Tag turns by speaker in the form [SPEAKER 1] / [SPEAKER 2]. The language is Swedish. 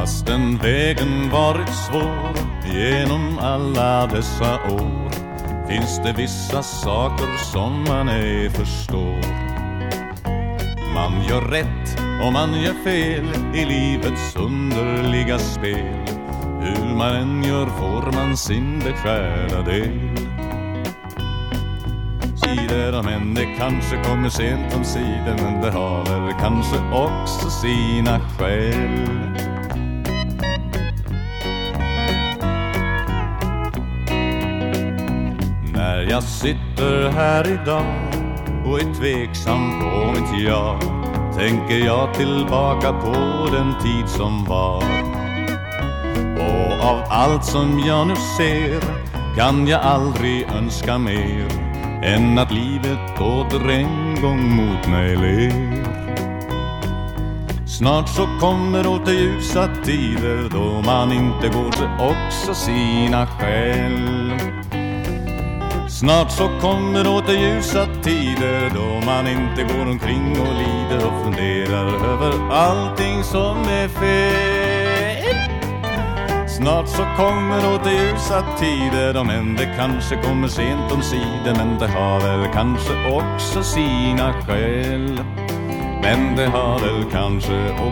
[SPEAKER 1] Fastän vägen varit svår genom alla dessa år finns det vissa saker som man ej förstår. Man gör rätt och man gör fel i livets underliga spel. Hur man än gör får man sin beskärda del. Sidor men det kanske kommer sent om sidan men det har väl kanske också sina skäl. När jag sitter här idag och är tveksam på mitt ja tänker jag tillbaka på den tid som var. Och av allt som jag nu ser kan jag aldrig önska mer än att livet åter en gång mot mig ler. Snart så kommer åter ljusa tider då man inte går till också sina skäl. Snart så kommer åter ljusa tider då man inte går omkring och lider och funderar över allting som är fel. Snart så kommer åter ljusa tider, om än det kanske kommer sent om sidan men det har väl kanske också sina skäl. Men det har väl kanske också